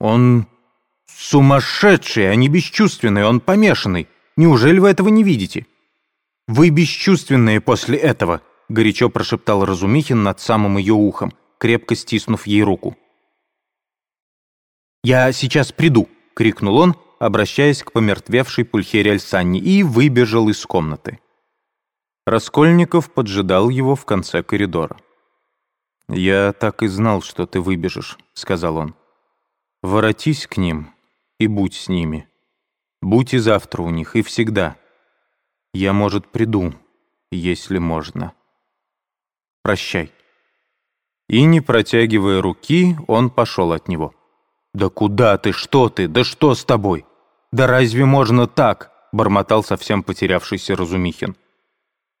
Он сумасшедший, а не бесчувственный, он помешанный. Неужели вы этого не видите? Вы бесчувственные после этого, горячо прошептал Разумихин над самым ее ухом, крепко стиснув ей руку. «Я сейчас приду!» — крикнул он, обращаясь к помертвевшей Пульхере Альсанне, и выбежал из комнаты. Раскольников поджидал его в конце коридора. «Я так и знал, что ты выбежишь», — сказал он. «Воротись к ним и будь с ними. Будь и завтра у них, и всегда. Я, может, приду, если можно. Прощай». И, не протягивая руки, он пошел от него. «Да куда ты? Что ты? Да что с тобой? Да разве можно так?» бормотал совсем потерявшийся Разумихин.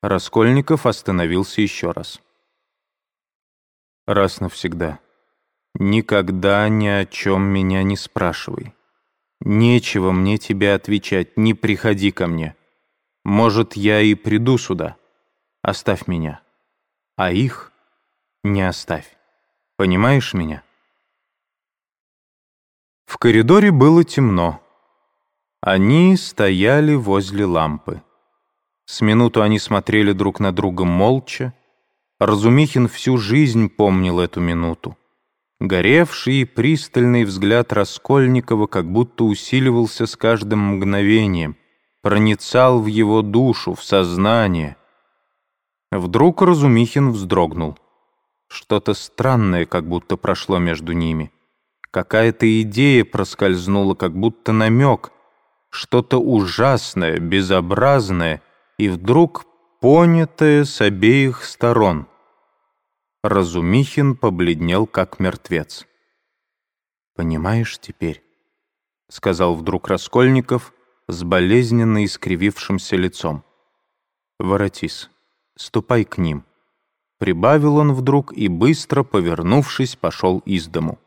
Раскольников остановился еще раз. «Раз навсегда. Никогда ни о чем меня не спрашивай. Нечего мне тебе отвечать, не приходи ко мне. Может, я и приду сюда. Оставь меня. А их не оставь. Понимаешь меня?» В коридоре было темно. Они стояли возле лампы. С минуту они смотрели друг на друга молча. Разумихин всю жизнь помнил эту минуту. Горевший и пристальный взгляд Раскольникова как будто усиливался с каждым мгновением, проницал в его душу, в сознание. Вдруг Разумихин вздрогнул. Что-то странное как будто прошло между ними — Какая-то идея проскользнула, как будто намек, что-то ужасное, безобразное и вдруг понятое с обеих сторон. Разумихин побледнел, как мертвец. «Понимаешь теперь?» — сказал вдруг Раскольников с болезненно искривившимся лицом. «Воротись, ступай к ним». Прибавил он вдруг и, быстро повернувшись, пошел из дому.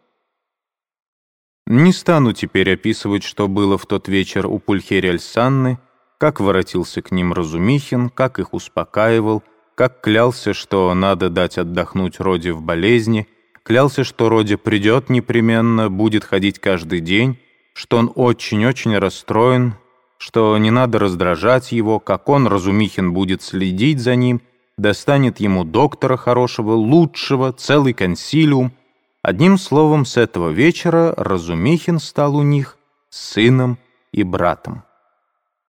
Не стану теперь описывать, что было в тот вечер у Пульхерия Альсанны, как воротился к ним Разумихин, как их успокаивал, как клялся, что надо дать отдохнуть Роде в болезни, клялся, что Роде придет непременно, будет ходить каждый день, что он очень-очень расстроен, что не надо раздражать его, как он, Разумихин, будет следить за ним, достанет ему доктора хорошего, лучшего, целый консилиум, Одним словом, с этого вечера Разумихин стал у них сыном и братом.